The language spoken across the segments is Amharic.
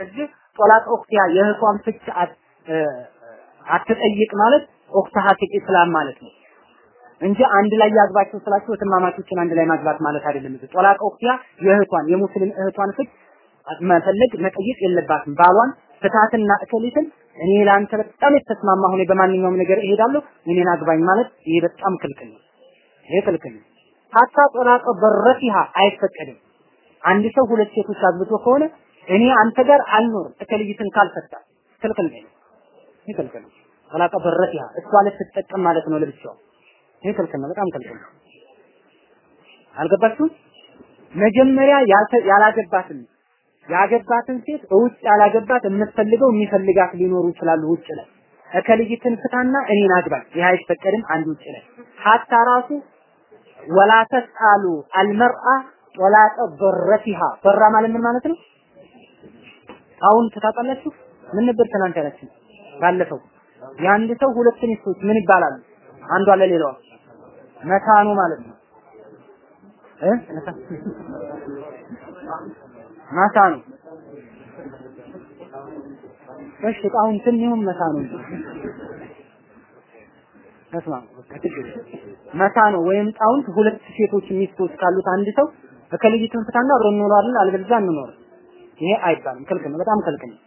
እዚህ ጦላቅ ኡክቲያ የእህቷን ፍች አትጠይቅ ማለት ኡክታሃ ፊል ኢስላም ማለት ነው እንጂ አንድ ላይ ያግባቸው ስላቸው እህትማማቾችን አንድ ላይ ማግባት ማለት አይደለም። እዚህ ጦላቅ ኡክቲያ የእህቷን የሙስሊም እህቷን ፍች መፈለግ መጠየቅ የለባትም። ባሏን ፍታትና እከሊትን እኔ ለአንተ በጣም የተስማማ ሆነ በማንኛውም ነገር እሄዳለሁ እኔን አግባኝ ማለት ይሄ በጣም ክልክል ነው። ይሄ ክልክል ነው። ሀታ ጦላቀ በረፊሃ አይፈቀድም። አንድ ሰው ሁለት ሴቶች አግብቶ ከሆነ እኔ አንተ ጋር አልኖርም እከልይትን ካልፈታ ክልክል ነው። ይሄ ክልክል ነው። ጦላቀ በረፊሃ እሷ ልትጠቀም ማለት ነው ይሄ ክልክል ነው። በጣም ክልክል ነው። አልገባችሁም? መጀመሪያ ያላገባትን ያገባትን ሴት ውጭ ያላገባት የምትፈልገው የሚፈልጋት ሊኖሩ ይችላሉ ውጭ ላይ እከልይትን ፍታና እኔን አግባኝ ይህ አይፈቀድም አንድ ውጭ ላይ ሀታ ራሱ ወላ ተስአሉ አልመርአ ወላቀ በረቲሃ በራ ማለት ምን ማለት ነው አሁን ትታውቃላችሁ ምን ነበር ትናንት ያላችሁ ባለፈው የአንድ ሰው ሁለት ሚስቶች ምን ይባላሉ አንዷ ለሌላዋ መካኑ ማለት ነው እ ነው። እሺ ጣሁን ትንሁን ነው። ተስማ ነው ወይም ጣውንት ሁለት ሴቶች ሚስቶች ካሉት አንድ ሰው ከልጅቱን ፍታና አብረን እንኖራለን አልበለዚያ አንኖርም። ይሄ አይባልም፣ ክልክል ነው፣ በጣም ክልክል ነው።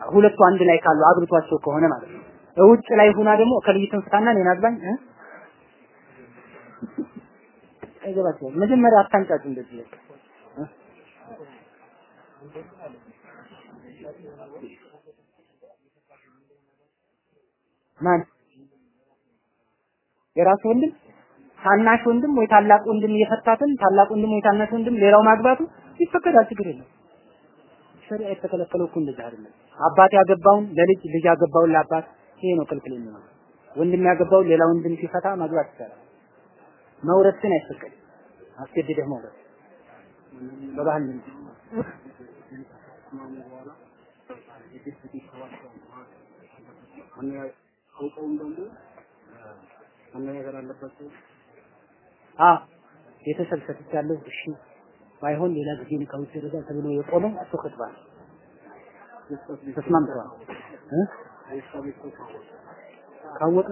ሁለቱ አንድ ላይ ካሉ አግብቷቸው ከሆነ ማለት ነው። ውጭ ላይ ሁና ደግሞ ከልጅቱን ፍታና እኔን አግባኝ እ አይገባቸውም። መጀመሪያ አታንጫጩ እንደዚህ በቃ ማን የራሱ ወንድም ታናሽ ወንድም ወይ ታላቅ ወንድም እየፈታትን ታላቅ ወንድም ወይ ታናሽ ወንድም ሌላው ማግባቱ ይፈቀዳል፣ ችግር የለም። ሸሪዓ የተከለከለው እኮ እንደዛ አይደለም። አባት ያገባውን ለልጅ ልጅ ያገባውን ለአባት ይሄ ነው ክልክል የሚሆነው። ወንድም ያገባውን ሌላ ወንድም ሲፈታ ማግባት ይቻላል። መውረስ ግን አይፈቀድም። አስገድደህ መውረስ በባህል ነው። አዎ ቤተሰብ ሰጥቻለሁ፣ እሺ ባይሆን ሌላ ጊዜ ከውጭ ይረዳ ተብሎ እሱ ክትባ ነው። ተስማምተዋል ካወቀ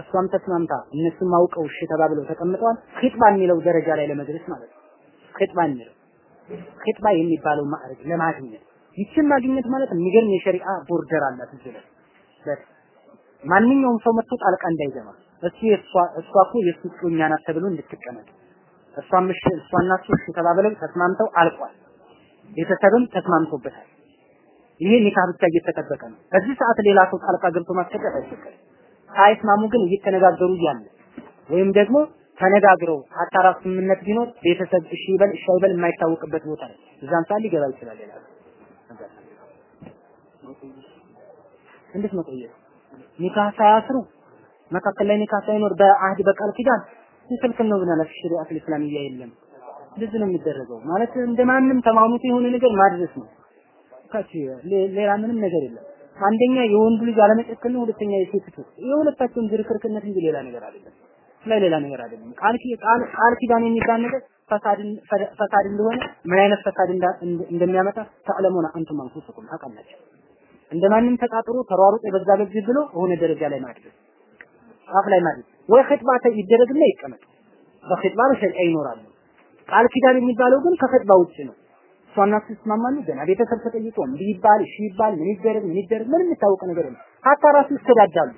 እሷም ተስማምታ እነሱም አውቀው እሺ ተባብለው ተቀምጠዋል። ኺጥባ የሚለው ደረጃ ላይ ለመድረስ ማለት ነው። ኺጥባ የሚለው ኺጥባ የሚባለው ማዕረግ ለማግኘት ይችን ማግኘት ማለት የሚገርም የሸሪዓ ቦርደር አላት እዚህ ማንኛውም ሰው መጥቶ ጣልቃ እንዳይገባ እሱ የእሷ እሷ እኮ የእሱ እጮኛ ናት ተብሎ እንድትቀመጥ እሷም እሺ እሷና እሱ እሺ ተባብለው ተስማምተው አልቋል። ቤተሰብም ተስማምቶበታል። ይሄ ኒካህ ብቻ እየተጠበቀ ነው። በዚህ ሰዓት ሌላ ሰው ጣልቃ ገብቶ ማስቀጠል አይፈቀድም። ሳይስማሙ ግን እየተነጋገሩ እያለ ወይም ደግሞ ተነጋግረው አታራ ስምምነት ቢኖር ቤተሰብ እሺ ይበል እሺ አይበል የማይታወቅበት ቦታ ላይ እዛን ሰዓት ሊገባ ይችላል። ሌላ እንዴት መቆየት ኒካህ ሳያስሩ መካከል ላይ ኒካህ ሳይኖር በአህድ በቃል ኪዳን ክልክል ነው ብለናል። ሸሪዓት እስላሚያ የለም። እንደዚህ ነው የሚደረገው። ማለት እንደማንም ተማሙት የሆነ ነገር ማድረስ ነው። ካቺ ሌላ ምንም ነገር የለም። አንደኛ የወንዱ ልጅ አለመጨከን ነው፣ ሁለተኛ የሴት የሁለታቸውም ዝርክርክነት እንጂ ሌላ ነገር አይደለም። ላይ ሌላ ነገር አይደለም። ቃል ቃል ቃል ኪዳን የሚባል ነገር ፈሳድ ፈሳድ እንደሆነ ምን አይነት ፈሳድ እንደሚያመጣ ተዕለሙና አንቱም አንፉስኩም ታውቃላችሁ። እንደማንም ተቃጥሮ ተሯሩጦ በዛ በዚህ ብሎ የሆነ ደረጃ ላይ ማድረስ ጫፍ ላይ ማድረስ ወይ ኺጥባ ይደረግና ይቀመጥ። በኺጥባ በሸሪዓ ይኖራሉ። ቃል ኪዳን የሚባለው ግን ከኺጥባ ውጭ ነው። እሷና እሱ ይስማማሉ። ገና ቤተሰብ ተጠይቆ እምቢ ይባል እሺ ይባል ምን ይደረግ ምን ይደረግ ምንም የሚታወቅ ነገር የለም። ሀታ ራሱ ይስተዳዳሉ።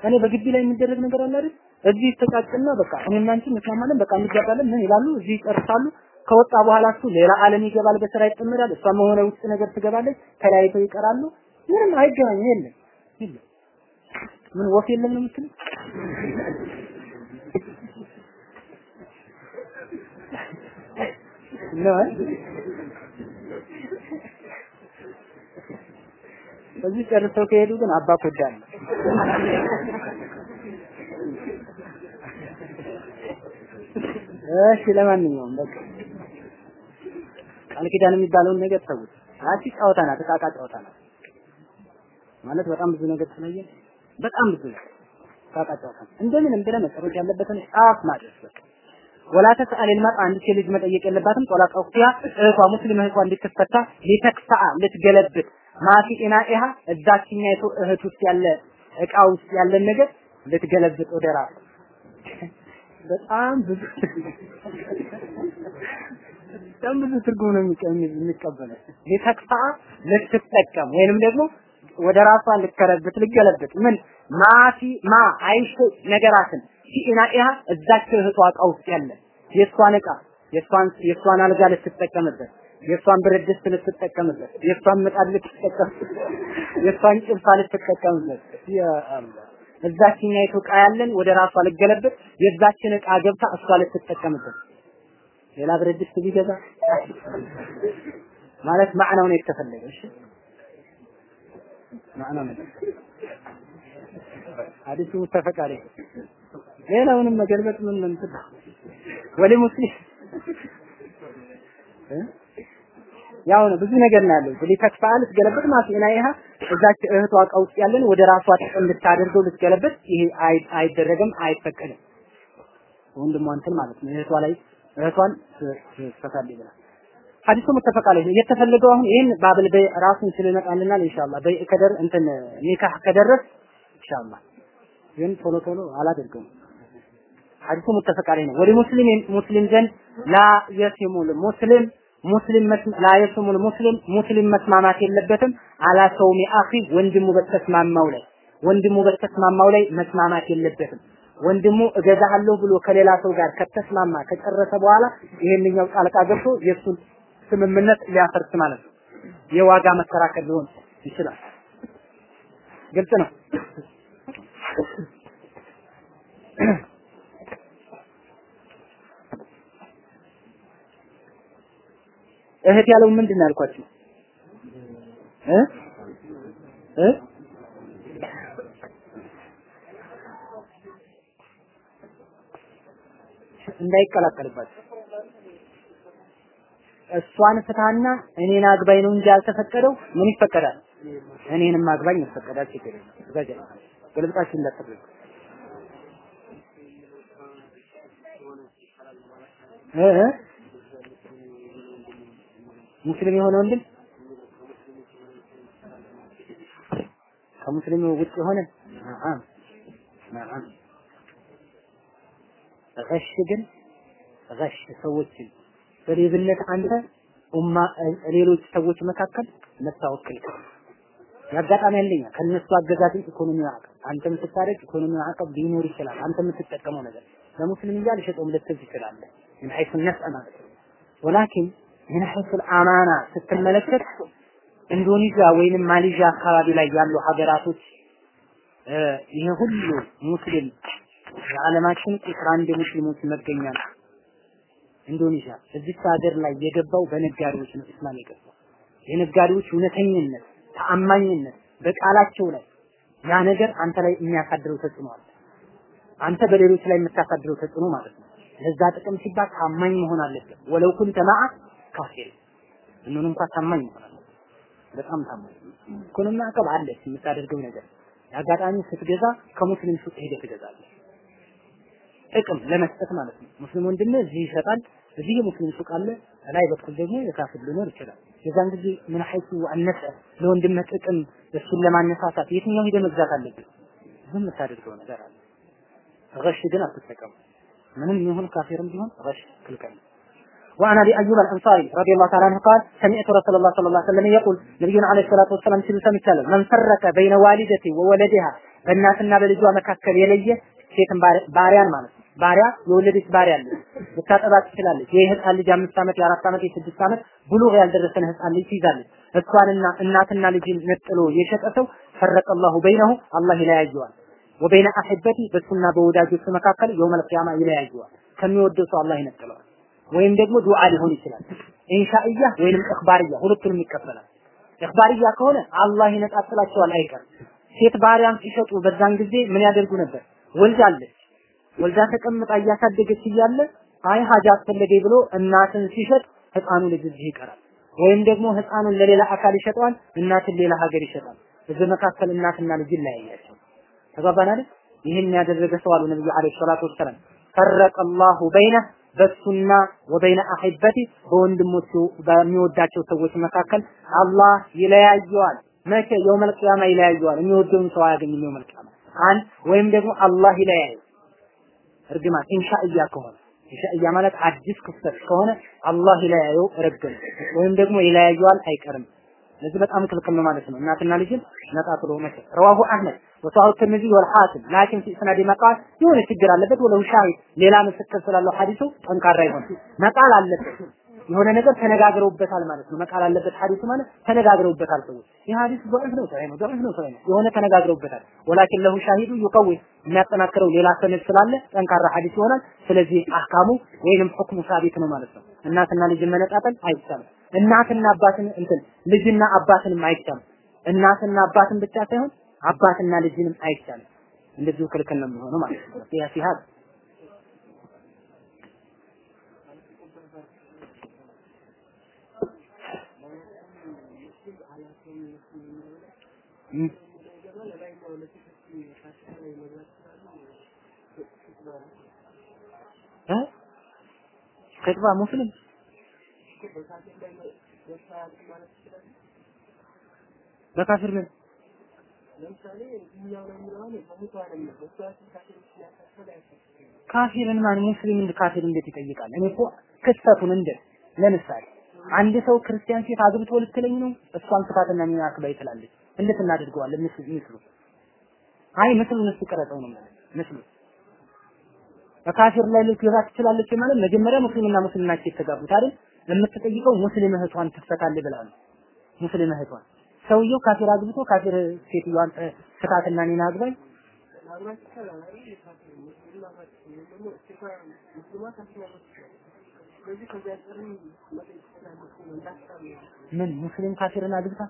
እኔ በግቢ ላይ የሚደረግ ነገር አለ አይደል? እዚህ ይተጫጭና በቃ እኔና አንቺ እንስማማለን፣ በቃ እንጋባለን፣ ምን ይላሉ? እዚህ ይጨርሳሉ። ከወጣ በኋላ እሱ ሌላ ዓለም ይገባል፣ በስራ ይጠመዳል። እሷም የሆነ ውስጥ ነገር ትገባለች፣ ተለያይተው ይቀራሉ። ምንም አይገናኝም። የለም ምን ወፍ የለም ነው የምትለው? ነው እዚህ ጨርሰው ከሄዱ ግን አባ ኮዳ ነው። እሺ ለማንኛውም በቃ ቃል ኪዳን የሚባለውን ነገር ተውት። አቺ ጨዋታ ናት፣ ጨዋታ ናት። ማለት በጣም ብዙ ነገር ስላየን በጣም ብዙ ነው። እንደምንም ብለህ መጨረስ ያለበትን ጫፍ ማድረስ በቃ። ወላ ተስአል ልመርአ አንዲት ልጅ መጠየቅ የለባትም። ጦላቅ እኽቲያ እህቷ ሙስሊም እህቷ እንድትፈታ ሊተክሳአ ልትገለብጥ። ማፊ ኢናኢሃ እዛችኛይቱ እህት ውስጥ ያለ እቃ ውስጥ ያለን ነገር ልትገለብጥ ወደ በጣም ብዙ በጣም ብዙ ትርጉም ነው የሚቀበለው ሊተክሳ ልትጠቀም ወይንም ደግሞ ወደ ራሷ ልትከረብት ልገለብጥ። ምን? ማፊ ማ አይሽ ነገራትን። ፊኢናኢሃ እዛች እህቷ እቃ ውስጥ ያለ። የእሷን እቃ የእሷን አልጋ ልትጠቀምበት የእሷን ብረት ድስት ልትጠቀምበት የእሷን ምጣድ ልትጠቀምበት የእሷን ጭልፋ ልትጠቀምበት። እዛችኛይቱ እቃ ያለን? ወደ ራሷ ልገለብጥ። የዛችን እቃ ገብታ እሷ ልትጠቀምበት። ሌላ ብረት ድስት ቢገዛ ማለት ማዕናው ነው የተፈለገ እሺ ማዕናው ነው። ሐዲሱ ሙተፈቅ አለይህ ሌላውንም መገልበጥ ምን ትዳ ወሊ ሙስሊም። ያው ነው ብዙ ነገር ነው ያለው። ሊተክፋል ልትገለብጥ ማስኢና ይሃ እዛች እህቷ ውስጥ ያለን ወደ ራሷ ጥቅም ልታደርገው ልትገለብጥ ይሄ አይደረግም አይፈቀድም። ወንድሟ እንትን ማለት ነው። እህቷ ላይ እህቷን ትፈታል ይላል ሐዲሱ ሙተፈቅ አለይህ። የተፈለገው አሁን ይሄን ባብል በይ ራሱን ኢንሻአላህ። በይ እንትን ኒካህ ከደረስ ኢንሻአላህ። ግን ቶሎ ቶሎ አላደርገውም። ሐዲሱ ሙተፈቅ አለይህ ነው። ወሊ ሙስሊም ሙስሊም ዘንድ ላ የሲሙል ሙስሊም ሙስሊም ላ የሲሙል ሙስሊም ሙስሊም መስማማት የለበትም። አላ ሰውሚ አኺ ወንድሙ በተስማማው ላይ ወንድሙ በተስማማው ላይ መስማማት የለበትም። ወንድሙ እገዛሃለሁ ብሎ ከሌላ ሰው ጋር ከተስማማ ከጨረሰ በኋላ ይሄንኛው ጣልቃ ገብቶ የእሱን ስምምነት ሊያፈርስ ማለት ነው። የዋጋ መከራከር ሊሆን ይችላል። ግልጽ ነው። እህት ያለው ምንድን ነው ያልኳችሁ? እ እ እንዳይቀላቀልባችሁ እሷን ፍታና እኔን አግባኝ ነው እንጂ ያልተፈቀደው ምን ይፈቀዳል? እኔንም አግባኝ ይፈቀዳል። ችግር የለም። ዘጀ እንዳትፈልጉ እ ሙስሊም የሆነ ወንድም ከሙስሊም ውጭ የሆነ ገሽ ግን ገሽ ሰዎችን በሌብነት አንተ ኡማ ሌሎች ሰዎች መካከል መታወክል ያጋጣሚ ያለኛ ከነሱ አገዛዝ ኢኮኖሚ አቀብ አንተም ስታደርግ ኢኮኖሚ አቀብ ሊኖር ይችላል። አንተ የምትጠቀመው ነገር ለሙስሊም እያል ሸጦም ልትዝ ትችላለህ። ምን ሐይሱ ነፍስ ማለት ወላኪን ምን ሐይሱ አማና ስትመለከት ኢንዶኔዥያ ወይንም ማሌዥያ አካባቢ ላይ ያሉ ሀገራቶች ይሄ ሁሉ ሙስሊም የዓለማችን ቁጥር አንድ ሙስሊሞች መገኛ ነው። ኢንዶኔዥያ እዚህ ሀገር ላይ የገባው በነጋዴዎች ነው እስላም የገባው። የነጋዴዎች እውነተኝነት፣ ተአማኝነት በቃላቸው ላይ ያ ነገር አንተ ላይ የሚያሳድረው ተጽዕኖ አለ። አንተ በሌሎች ላይ የምታሳድረው ተጽዕኖ ማለት ነው። ለዛ ጥቅም ሲባል ታማኝ መሆን አለበት። ወለው ኩንተ መዓ ካፊር ምንም እንኳን ታማኝ መሆን በጣም ታማኝ ኢኮኖሚ አቀብ አለ የምታደርገው ነገር አጋጣሚ ስትገዛ ከሙስሊም ሱቅ ሄደህ ትገዛለህ። ጥቅም ለመስጠት ማለት ነው። ሙስሊም ወንድምህ እዚህ ይሸጣል፣ እዚህ የሙስሊም ሱቅ አለ፣ ላይ በኩል ደግሞ የካፍር ሊኖር ይችላል። የዛን ጊዜ ምን ሐይሱ አነሰ ለወንድምህ ጥቅም እሱን ለማነሳሳት የትኛው ሄደህ መግዛት አለብህ? ዝም የምታደርገው ነገር አለ። ገሽ ግን አትጠቀሙ። ምንም ይሁን ካፊርም ቢሆን ገሽ ክልከል وعن ابي ايوب الانصاري رضي الله تعالى عنه قال سمعت رسول الله صلى الله عليه وسلم يقول نبينا عليه الصلاه والسلام ሲሉ ሰምቻለሁ من فرق بين والدته وولدها በእናትና በልጇ መካከል የለየ ሴትን ባሪያን ማለት ነው ባሪያ የወለደች ባሪያ አለ ልታጠባ ትችላለች። የህፃን ልጅ አምስት ዓመት የአራት ዓመት የስድስት ዓመት ብሉግ ያልደረሰን ህፃን ልጅ ትይዛለች። እሷንና እናትና ልጅን ነጥሎ የሸጠ ሰው ፈረቀ በይነሁ አላህ ይለያየዋል። ወበይነ አሕበቲ በሱና በወዳጆቹ መካከል የውመል ቂያማ ይለያየዋል። ከሚወደው ሰው አላህ ይነጥለዋል። ወይም ደግሞ ዱዓ ሊሆን ይችላል። ኢንሻኢያ ወይንም እኽባርያ ሁለቱንም ይቀበላል። እኽባርያ ከሆነ አላህ ይነጣጥላቸዋል አይቀርም። ሴት ባሪያን ሲሸጡ በዛን ጊዜ ምን ያደርጉ ነበር? ወልዳለች ወልዳ ተቀምጣ እያሳደገች እያለ አይ ሀጃ አስፈለገኝ ብሎ እናትን ሲሸጥ ህፃኑ ልጅ እዚህ ይቀራል። ወይም ደግሞ ህፃኑን ለሌላ አካል ይሸጠዋል፣ እናትን ሌላ ሀገር ይሸጣል። እዚህ መካከል እናትና ልጅ ይለያያቸው። ተግባባን? ይህን ያደረገ ሰው አሉ ነብዩ አለይሂ ሰላቱ ወሰላም ፈረቀ አላሁ በይነ በሱና ወበይነ አሂበቲ በወንድሞቹ በሚወዳቸው ሰዎች መካከል አላህ ይለያየዋል። መቼ የውመል ቂያማ ይለያየዋል። የሚወደውን ሰው አያገኝም የውመል ቂያማ። አንድ ወይም ደግሞ አላህ ይለያየው እርግማን ኢንሻእያ ከሆነ ኢንሻእያ ማለት አዲስ ክስተት ከሆነ አላህ ይለያየው ረገም ወይም ደግሞ ይለያየዋል አይቀርም። ለዚህ በጣም ክልክል ነው ማለት ነው። እናትና ልጅን ነጣጥሎ መቼ ረዋሁ አህመድ ወሰሐሁ ትርሚዚ ወልሐኪም ላኪን ፊ መቃል የሆነ ችግር አለበት ወለው ሻሂድ ሌላ ምስክር ስላለው ሐዲሱ ጠንካራ ይሆን መቃል አለበት የሆነ ነገር ተነጋግረውበታል ማለት ነው። መቃል አለበት ሐዲሱ ማለት ተነጋግረውበታል ሰዎች ይህ ሐዲስ ضعيف ነው ሰሂህ ነው ضعيف ነው ሰሂህ ነው የሆነ ተነጋግረውበታል ወላኪን ለሁ ሻሂዱ ይቀዊ የሚያጠናክረው ሌላ ሰነድ ስላለ ጠንካራ ሐዲስ ይሆናል። ስለዚህ አህካሙ ወይንም ሁክሙ ሳቢት ነው ማለት ነው። እናትና ልጅን መነጣጠል አይቻልም። እናትና አባትን እንትን ልጅና አባትንም አይቻልም። እናትና አባትን ብቻ ሳይሆን አባትና ልጅንም አይቻልም። እንደዚሁ ክልክል ነው የሚሆነው ማለት ነው። ያ ሲሃድ እ ከጥባ ሙስሊም በካፊር ምን ካፊርን ማን ሙስሊም እንደ ካፊር እንዴት ይጠይቃል? እኔ እኮ ክስተቱን እንደ ለምሳሌ አንድ ሰው ክርስቲያን ሴት አግብቶ ልትለኝ ነው እሷን ክፋትና ሚና አክባይ ትላለች። እንዴት እናደርገዋለን? ምስሉ ምስሉ አይ ምስሉን እስኪ ቀረጸው ነው ማለት ምስሉ በካፊር ላይ ልትገዛ ትችላለች ማለት መጀመሪያ ሙስሊምና ሙስሊም ናቸው የተጋቡት አይደል? የምትጠይቀው ሙስሊም እህቷን ትፈታለህ ብላ ነው። ሙስሊም እህቷን ሰውየው ካፊር አግብቶ ካፊር ሴትዮዋን ፍታትና እኔን አግባኝ ምን ሙስሊም ካፊርን አግብታ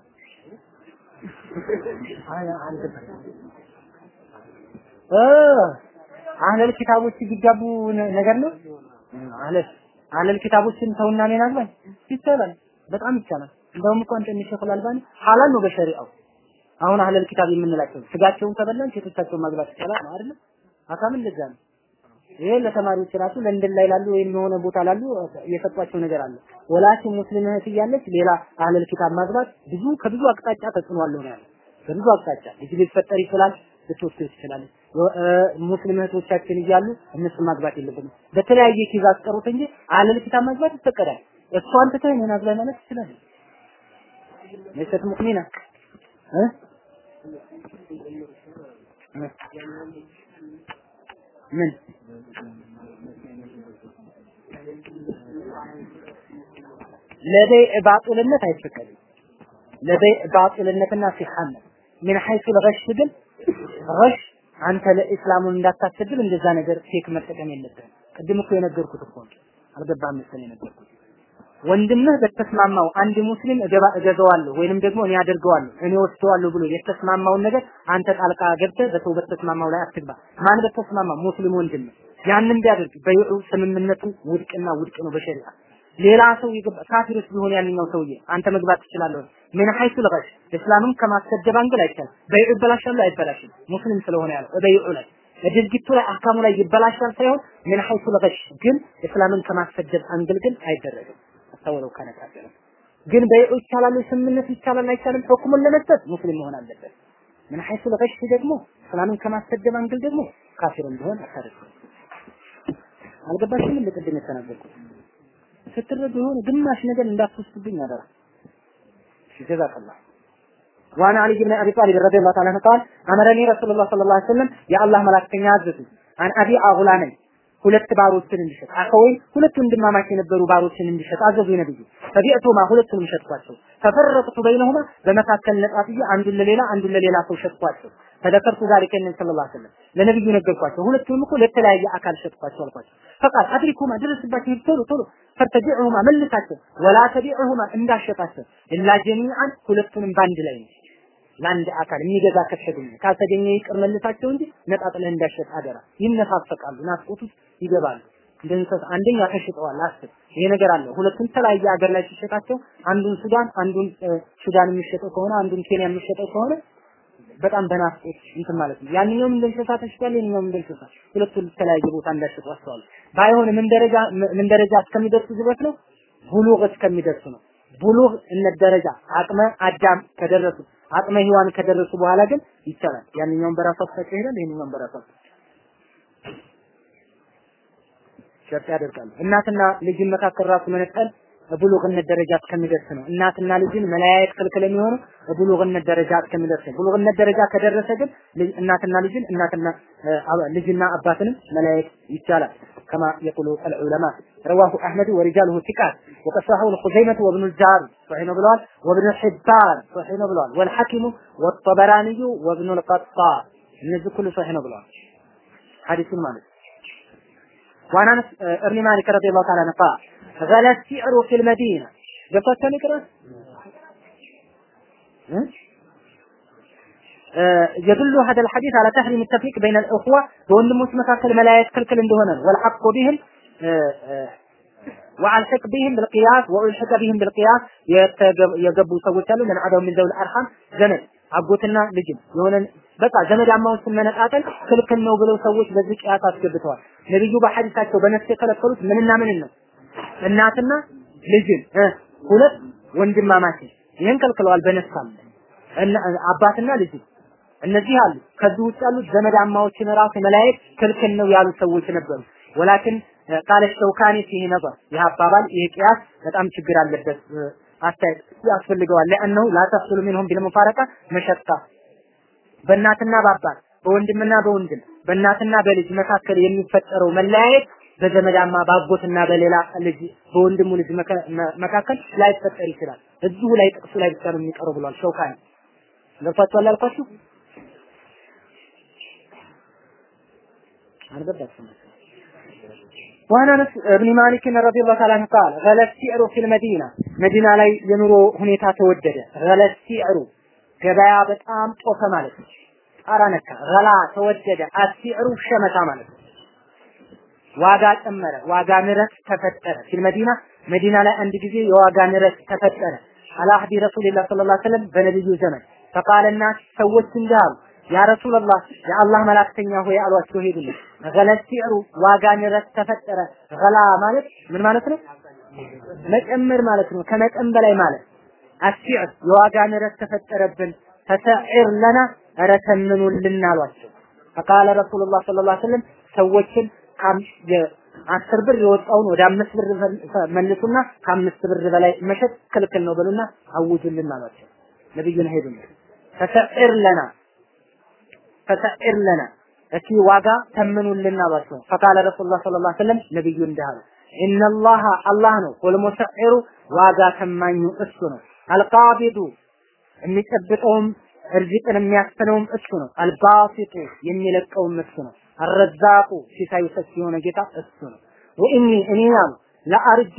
አህለል ኪታቦች ቢጋቡ ነገር ነው? አህለል አህለል ኪታቦችን ሰውና እኔን አግባኝ። ይቻላል በጣም ይቻላል። እንደውም እኮ አንተ ሸኹል አልባኒ ሐላል ነው በሸሪዓው። አሁን አህለል ኪታብ የምንላቸው ስጋቸውን ከበላን ሴቶቻቸውን ማግባት ይቻላል ነው አይደል? አካም እንደዛ ነው ይሄ ለተማሪዎች ራሱ ለንደን ላይ ላሉ ወይም የሆነ ቦታ ላሉ የሰጧቸው ነገር አለ። ولكن ሙስሊም እህት እያለች ሌላ أهل الكتاب ማግባት ብዙ ከብዙ አቅጣጫ ተጽዕኖ አለው ነው ያለው። ከብዙ አቅጣጫ ልጅ ሊፈጠር ይችላል፣ ልትወስድ ትችላለች። ሙስሊም እህቶቻችን እያሉ እነሱ ማግባት የለብንም። በተለያየ case አስቀሩት እንጂ أهل الكتاب ማግባት ይፈቀዳል። እሷን ትተህ እኔን አግባኝ ማለት ትችላለህ። ليست مؤمنة እ من ለበይዕ ባጡልነት አይፈቀድም። ለበይዕ ባጡልነትና ሲሐነት ምን ሐይሱ ለገሽ ግን ገሽ አንተ ለኢስላሙን እንዳታሰድብ እንደዛ ነገር ፌክ መጠቀም የለብህም። ቅድም እኮ የነገርኩት እኮ አልገባህም መሰለኝ የነገርኩት ወንድምህ በተስማማው አንድ ሙስሊም እገባ እገዛዋለሁ ወይንም ደግሞ እኔ አደርገዋለሁ እኔ ወስደዋለሁ ብሎ የተስማማውን ነገር አንተ ጣልቃ ገብተህ በሰው በተስማማው ላይ አትግባ። ማን በተስማማው ሙስሊም ወንድም ያንን ቢያደርግ በይዑ ስምምነቱ ውድቅና ውድቅ ነው በሸሪዓ። ሌላ ሰው ይገባ ካፊርስ ቢሆን ያንኛው ሰውዬ አንተ መግባት ትችላለህ። ምን ሐይሱ ለገሽ እስላምን ከማሰደብ አንግል አይቻልም። በይዑ ይበላሻል አይበላሽም? ሙስሊም ስለሆነ ያለው በይዑ ላይ ድርጊቱ ላይ አካሙ ላይ ይበላሻል ሳይሆን ምን ሐይሱ ለገሽ ግን እስላምን ከማሰደብ አንግል ግን አይደረግም። ወለው ካነ ግን በይዑ ይቻላል ይቻላል አይቻልም? ሁክሙን ለመስጠት ሙስሊም መሆን አለበት። ምን ሐይሱ ለገሽ ደግሞ ሰላምን ከማስተገብ አንግል ደግሞ ካፊር እንደሆን አታደርጉ አልገባሽም? እንደ ቅድም ስትረዱ የሆነ ግማሽ ነገር እንዳትወስዱብኝ አደራ። ጀዛከላህ። وعن علي بن ابي طالب رضي الله تعالى عنه قال امرني رسول الله صلى الله عليه وسلم يا الله ملائكتني عزتي عن ابي اغلامي ሁለት ባሮችን እንዲሸጥ አከወይ ሁለት ወንድማማች የነበሩ ባሮችን እንዲሸጥ አዘዙ ነብዩ። ፈቢዕቱማ ሁለቱንም ሸጥኳቸው። ተፈረቅቱ በይነሁማ በመካከል ነጣጥዬ አንዱን ለሌላ አንዱን ለሌላ ሰው ሸጥኳቸው። ተደከርቱ ዛሊከ ነብዩ ሰለላሁ ዐለይሂ ወሰለም። ለነብዩ ነገርኳቸው። ሁለቱንም እኮ ለተለያየ አካል ሸጥኳቸው አልኳቸው። ፈቃል አድሪኩማ ድረስባቸው ቶሎ ቶሎ ፈርተቢዑሁማ መልሳቸው። ወላ ተቢዑሁማ እንዳሸጣቸው። ኢላ ጀሚዓን ሁለቱንም ባንድ ላይ ነው ለአንድ አካል የሚገዛ ከተገኘ ካልተገኘ ይቅር መልሳቸው እንጂ ነጣጥለህ እንዳሸጥ አደራ። ይነፋፈቃሉ፣ ናፍቆት ውስጥ ይገባሉ። እንደ እንስሳ አንደኛ ተሽጠዋል። አስብ ይሄ ነገር አለ። ሁለቱም ተለያየ ሀገር ላይ ሲሸጣቸው አንዱን ሱዳን አንዱን ሱዳን የሚሸጠው ከሆነ አንዱን ኬንያ የሚሸጠው ከሆነ በጣም በናፍቆት እንትን ማለት ነው። ያንኛውም እንደ እንስሳ ተሽቷል፣ የኛውም እንደ እንስሳ ሁለቱም የተለያየ ቦታ እንዳሸጡ አስተዋል። ባይሆን ምን ደረጃ ምን ደረጃ እስከሚደርሱ ድረስ ነው ቡሉግ እስከሚደርሱ ነው። ቡሉግ እነ ደረጃ አቅመ አዳም ከደረሱ አቅመ ሔዋን ከደረሱ በኋላ ግን ይቻላል። ያንኛውም በራሱ አቅጣጫ ይሄዳል፣ ይሄንኛውም በራሱ ሸርጥ ያደርጋሉ። እናትና ልጅን መካከል ራሱ መነጠል ብሉግነት ደረጃ እስከሚደርስ ነው። እናትና ልጅን መለያየት ክልክል የሚሆኑ ብሉግነት ደረጃ እስከሚደርስ ነው። ብሉግነት ደረጃ ከደረሰ ግን እናትና ልጅን እናትና ልጅና አባትንም መለያየት ይቻላል። ከማ የቁሉ አልዑለማ ረዋሁ አሕመድ ወሪጃልሁ ሲቃት ወቀሳሁ ልኹዘይመት ወብኑ ጃር ሶሒህ ነው ብለዋል። ወብኑ ሒባን ሶሒህ ነው ብለዋል። ወልሐኪሙ ወጠበራንዩ ወብኑ ልቀጣ እነዚህ ሁሉ ሶሒህ ነው ብለዋል። ሐዲሱን ማለት ነው። ዋናንስ እርኒ ማሊክ ረዲየላሁ ተዓላ ነቃ غلا السعر في المدينة قفت نقرأ يدل هذا الحديث على تحريم التفريق بين الأخوة በወንድሞች መካከል መለያየት ክልክል እንደሆነ ነው والحق بهم وعلحق بهم بالقياس وألحق بهم بالقياس የገቡ ሰዎች አሉ من عدم من ذوي الأرحام ዘመድ አጎትና ልጅም የሆነ በቃ ዘመዳማዎችን መነጣጠል ክልክል ነው ብለው ሰዎች በዚህ ቅያስ አስገብተዋል። ነብዩ በሐዲሳቸው በነፍስ የከለከሉት ምንና ምንን ነው? እናትና ልጅን ሁለት ወንድማማችን ይህን ከልክለዋል። በነፍስ አለ አባትና ልጅን እነዚህ አሉ። ከዚህ ውጭ ያሉት ዘመዳማዎችን ራሱ መለያየት ክልክል ነው ያሉ ሰዎች ነበሩ። ወላኪን ቃለ ሸውካኒ ፊህ ነበር ይህ አባባል ይህ ቅያስ በጣም ችግር አለበት አስተያየት ያስፈልገዋል። ለአንሁ ላ ሚንሁም ቢልሙፋረቃ መሸቃ በእናትና በአባት በወንድምና በወንድም በእናትና በልጅ መካከል የሚፈጠረው መለያየት በዘመዳማ ባጎትና በሌላ ልጅ በወንድሙ ልጅ መካከል ላይፈጠር ይችላል። እዚሁ ላይ ጥቅሱ ላይ ብቻ ነው የሚቀረው ብሏል ሸውካኒ። ገብቷችኋል ያልኳችሁ? አልገባችሁም? وعن انس بن مالك رضي الله تعالى عنه قال غلا السعر في المدينه መዲና ላይ የኑሮ ሁኔታ ተወደደ غلا السعر ገበያ በጣም ጦፈ ማለት ነው ጣራ ነካ ገላ ተወደደ አሲዕሩ ሸመታ ማለት ነው ዋጋ ጨመረ ዋጋ ንረት ተፈጠረ። ፊል መዲና መዲና ላይ አንድ ጊዜ የዋጋ ንረት ተፈጠረ። አላ አህዲ ረሱልላህ ሰለላሁ ዐለይሂ ወሰለም በነብዩ ዘመን ፈቃለና ሰዎች እንዲህ አሉ ያ ረሱላህ የአላህ መላእክተኛ ሆይ አሏቸው ሄዱልኝ። ገለሲዕሩ ዋጋ ንረት ተፈጠረ። ገላ ማለት ምን ማለት ነው? መጨመር ማለት ነው። ከመጠን በላይ ማለት አሲዕር የዋጋ ንረት ተፈጠረብን። ፈሰዒር ለና ተምኑልን አሏቸው። ፈቃለ ረሱሉላህ ሰለላሁ ዐለይሂ ወሰለም ሰዎችን አስር ብር የወጣውን ወደ አምስት ብር መልሱና ከአምስት ብር በላይ መሸጥ ክልክል ነው በሉና አውጁልን አሏቸው። ነብዩን ሄዱን ፈሰዒር ለና ፈሰዒር ለና እስኪ ዋጋ ተምኑልን አሏቸው። ፈቃለ ረሱሉላህ ሰለላሁ ዐለይሂ ወሰለም ነብዩ እንዳሉ ኢነላህ አላህ ነው። ወልሙሰዒሩ ዋጋ ተማኙ እሱ ነው። አልቃቢዱ የሚጨብጠውም እርዚቅን የሚያስፈነውም እሱ ነው። አልባሲጡ የሚለቀውም እሱ ነው። አረዛቁ ሲሳዩ ሰፊ የሆነ ጌታ እሱ ነው። ወኢኒ እኔ ለአርጁ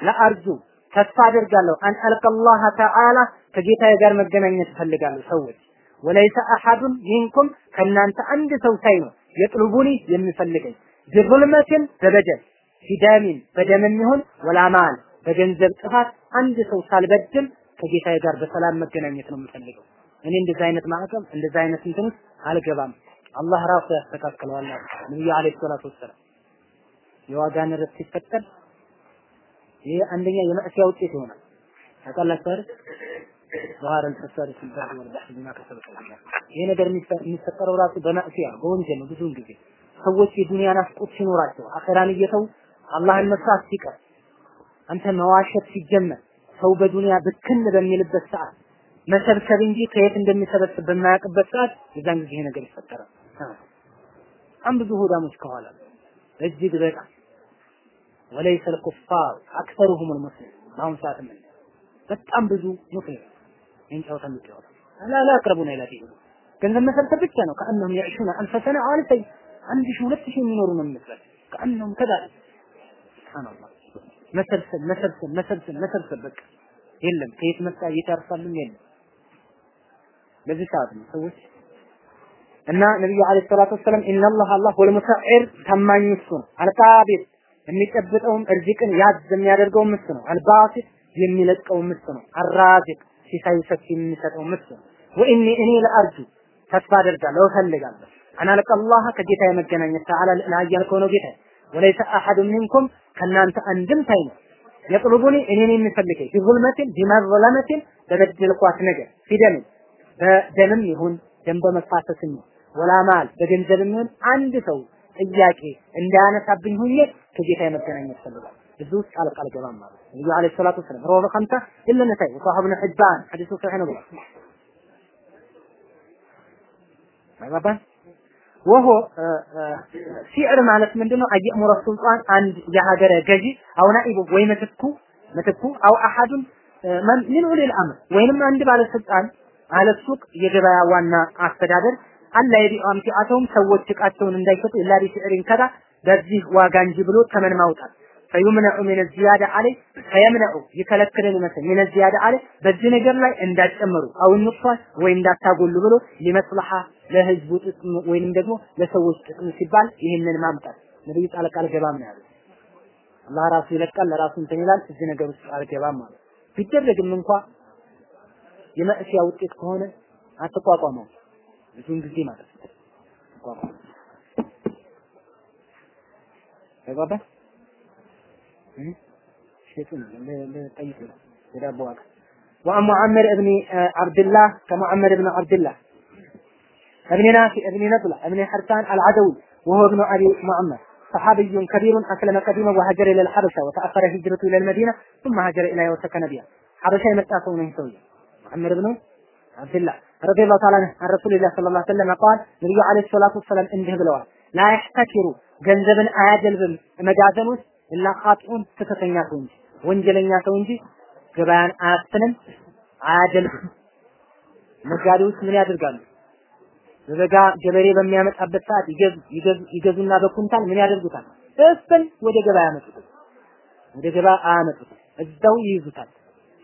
ለአርጁ ተስፋ አደርጋለሁ አን አልቀላህ ተዓላ ከጌታዬ ጋር መገናኘት እፈልጋለሁ። ሰዎች ወለይሰ አሐዱን ሚንኩም ከእናንተ አንድ ሰው ሳይኖር የጥልቡኒ የሚፈልገኝ ቢዙልመትን በበደል ፊዳሚን በደምም ይሁን ወላማል በገንዘብ ጥፋት አንድ ሰው ሳልበድል ከጌታዬ ጋር በሰላም መገናኘት ነው የምፈልገው። እኔ እንደዚህ አይነት ማዕቀብ እንደዚህ አይነት እንትን አልገባም። አላህ ራሱ ያስተካክለዋል አሉ ነብዩ አለይሂ ሰላቱ ወሰላም። የዋጋ ንረት ሲፈጠር ይሄ አንደኛ የመዕሲያ ውጤት ይሆናል። ታውቃላችሁ አይደል? ተሰሪ ሲባል ወልባህ ቢማ ከሰበቀ ነገር የሚፈጠረው ራሱ በመዕሲያ በወንጀል ነው። ብዙውን ጊዜ ሰዎች የዱንያ ናፍቆት ሲኖራቸው አኺራን እየተው አላህን መፍራት ሲቀር አንተ መዋሸት ሲጀመር ሰው በዱንያ ብክን በሚልበት ሰዓት መሰብሰብ እንጂ ከየት እንደሚሰበስብ በማያውቅበት ሰዓት የዛን ጊዜ ነገር ይፈጠራል። በጣም ብዙ ሆዳሞች ከኋላ እጅግ በጣም ወለይሰ ልኩፋር አክሰሩሁም ልሙስሊም በአሁኑ ሰዓት ምን በጣም ብዙ ሙስሊም ይህን ጨዋታ የሚጫወቱ ላ አቅረቡና ይላ ዲኑ ገንዘብ መሰብሰብ ብቻ ነው ከአነሁም ያዕሹና አንፈሰና አዋልተይ አንድ ሺህ ሁለት ሺህ የሚኖሩ ነው የምትበል ከአነሁም ከዛል ስብሓንላህ መሰብሰብ መሰብሰብ መሰብሰብ መሰብሰብ በቃ የለም ከየት መጣ እየታርሳልም የለም በዚህ ሰዓት ነው ሰዎች እና ነብዩ አለይሂ ሰላቱ ወሰለም ኢነላህ አላህ ወልሙሰዒር ታማኝ እሱ ነው። አልቃቢድ የሚጨብጠውም እርዚቅን ያዝ የሚያደርገውም እሱ ነው። አልባሲጥ የሚለቀውም እሱ ነው። አራዚቅ ሲሳይ ሰፊ የሚሰጠውም እሱ ነው። ወኢኒ እኔ ለአርጁ ተስፋ አደርጋለሁ እፈልጋለሁ። አና ለቀላህ ከጌታ የመገናኘት ተዓላ ለአያል ከሆነው ጌታ ወለይሰ አሐዱ ሚንኩም ከእናንተ አንድም ሳይኖር የጥሉቡኒ እኔን የሚፈልገኝ ቢዙልመትን ቢመዝለመትን በበደልኳት ነገር ፊደምን በደምም ይሁን ደም በመፋሰስም ይሁን ወላ ማል በገንዘብም ይሁን አንድ ሰው ጥያቄ እንዳያነሳብኝ ሁኜ ከጌታ የመገናኘት ፈልጋል ውስጥ ቃል ቃል ገባም ማለት ነብዩ አለይሂ ሰላቱ ወሰለም ረዋሁ ኸምሳ ኢላ ነሳኢ ወሷሐብ ሒባን ሐዲሱ ሰሒህ ነው ብሏል። አይገባን ወሆ ሲዕር ማለት ምንድነው? አየእሙረ ሱልጣን አንድ የሀገረ ገዢ አው ናኢቡ ወይ ምትኩ ምትኩ አው አሐዱን ምን ኡሊል አምር ወይንም አንድ ባለስልጣን አለ ሱቅ የገበያ ዋና አስተዳደር አላ የቢዑ አምቲአተውም ሰዎች እቃቸውን እንዳይሸጡ ኢላ ቢሲዕሪን ከዛ በዚህ ዋጋ እንጂ ብሎ ተመን ማውጣት ፈዩምነዑ ሚነ ዚያዳ አለይ ፈየምነዑ ይከለክልን ይመስል ሚነ ዚያዳ አለይ በዚህ ነገር ላይ እንዳጨመሩ አው ንቅሷል ወይ እንዳታጎሉ ብሎ ሊመስለሐ ለህዝቡ ጥቅም ወይንም ደግሞ ለሰዎች ጥቅም ሲባል ይህንን ማምጣት ነብዩ ጣልቃ አልገባም ነው ያሉት። አላህ ራሱ ይለቃል ለራሱ እንትን ይላል። እዚህ ነገር ውስጥ አልገባም ማለት ቢደረግም እንኳ የመእሲያ ውጤት ከሆነ አትቋቋመው ብዙውን ጊዜ ማለት ነው። ተቋቋም ተግባባ ሸይጣን ለጠይቅ የዳቦ ዋጋ وعن معمر ابن عبد الله كمعمر ابن عبد الله ابن نافع ابن نضلة ابن حرسان العدوي وهو ابن ابي معمر صحابي كبير اسلم قديما وهاجر الى الحبشه وتاخر هجرته الى المدينه ثم هاجر اليها وسكن بها حبشه የመጣ ሰው ነው ሰውዬ معمر ابن عبد الله ረዲየላሁ ተዓላ አን ረሱልላህ ሰለላሁ ዐለይሂ ወሰለም ቃል ነብዩ ዐለይሂ ሰላቱ ወሰለም እንዲህ ብለዋል ላ ያሕተኪሩ ገንዘብን አያደልብም መጋዘን ውስጥ ኢላ ኻጢኡን ስህተተኛ ሰው እንጂ ወንጀለኛ ሰው እንጂ ገበያን አያፍንም አያጀልብም። ነጋዴዎች ምን ያደርጋሉ? በበጋ ገበሬ በሚያመጣበት ሰዓት ይገዙና በኩንታል ምን ያደርጉታል? እፍን ወደ ገበያ ያመጡታል። ወደ ገበያ አያመጡትም፣ እዛው ይይዙታል።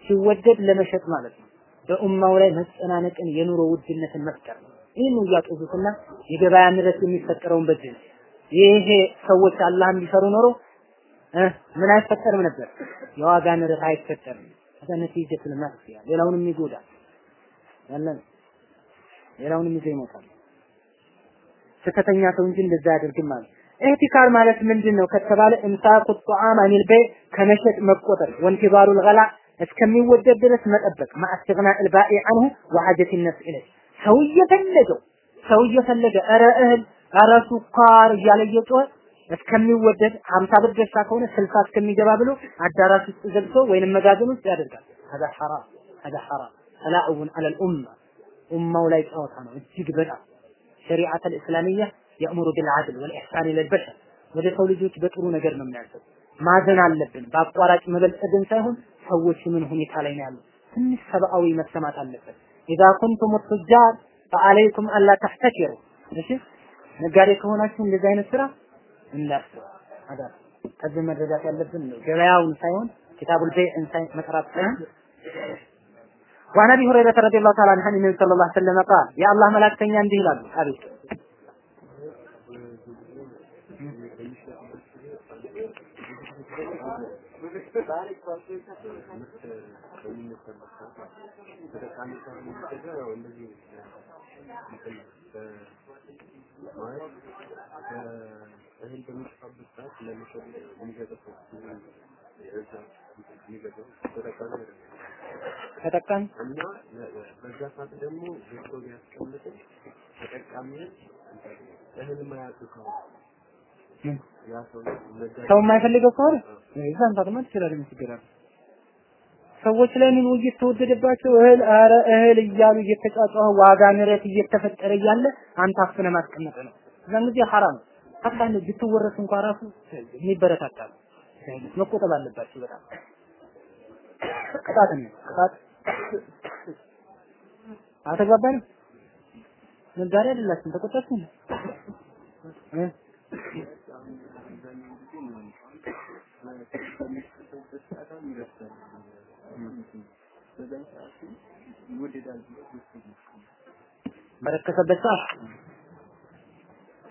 ሲወደድ ለመሸጥ ማለት ነው። በኡማው ላይ መጨናነቅን፣ የኑሮ ውድነትን መፍጠር ነው። ይህን እያጡዙትና የገበያ ንረት የሚፈጠረውን በዚህ ነው። ይሄ ሰዎች አላህን ቢፈሩ ኖሮ ምን አይፈጠርም ነበር? የዋጋ ንረት አይፈጠርም። በነቲጀት ለማጥፊያ ሌላውንም ይጎዳል። ያለን ሌላውንም ይዞ ይሞታል። ስህተተኛ ሰው እንጂ እንደዛ አያደርግም ማለት ኢህቲካር ማለት ምንድን ነው ከተባለ ኢምሳኩ ጧዓም አኒል በይ ከመሸጥ መቆጠብ ወንቲባሩል ገላ እስከሚወደድ ድረስ መጠበቅ ማአስተግና ልባኢ አንሁ ወሐጀት ነፍስ ኢለይ ሰው እየፈለገው ሰው እየፈለገ ኧረ እህል ኧረ ሱኳር እያለ እየጮኸ እስከሚወደድ ሀምሳ ብር ደርሳ ከሆነ ስልሳ እስከሚገባ ብሎ አዳራሽ ውስጥ ገብቶ ወይንም መጋዘን ውስጥ ያደርጋል። هذا حرام هذا حرام تلاعب على الأمة ኡማው ላይ ጨዋታ ነው እጅግ በጣም ሸሪዓት አልእስላሚያ የእምሩ ቢልዓድል ወልኢሕሳን ለልበሸር ወደ ሰው ልጆች በጥሩ ነገር ነው የሚያዘው። ማዘን አለብን። በአቋራጭ መበልጸግን ሳይሆን ሰዎች ምን ሁኔታ ላይ ነው ያሉት? ትንሽ ሰብአዊ መሰማት አለበት። ኢዛ ኩንቱም ቱጃር ፈአለይኩም አላ ተህተኪሩ። እሺ ነጋዴ ከሆናችሁ እንደዚህ አይነት ስራ እንዳትሰሩ። አዳ ከዚህ መረዳት ያለብን ነው። ገበያውን ሳይሆን ኪታቡል በይዕን ሳይሆን መስራት ሳይሆን وعن ابي هريره رضي الله تعالى عنه النبي صلى الله عليه وسلم قال يا الله ملاك تنيا اندي هلال ተጠቃሚ? ተጠቃሚ? እና በዛ ሰዓት ደግሞ ገዝቶ ቢያስቀምጥ ተጠቃሚውን እህል ማያጡ ከሆነ ሰው የማይፈልገው ከሆነ እዛን ታጥማ ትችላለህ። አለ? ሰዎች ላይ ምን ውይይት ተወደደባቸው እህል ኧረ እህል እያሉ እየተጫጫሁ ዋጋ ንረት እየተፈጠረ እያለ አንተ አፍነህ ማስቀመጥ ነው። እዛን ጊዜ ሐራም አንዳንድ ብትወረስ እንኳን ራሱ የሚበረታታ መቆጠብ አለባቸው በጣም ቅጣት ነው ቅጣት አልተግባባንም። ነጋዴ አይደላችሁም ተቆጣችሁ በረከሰበት ሰዓት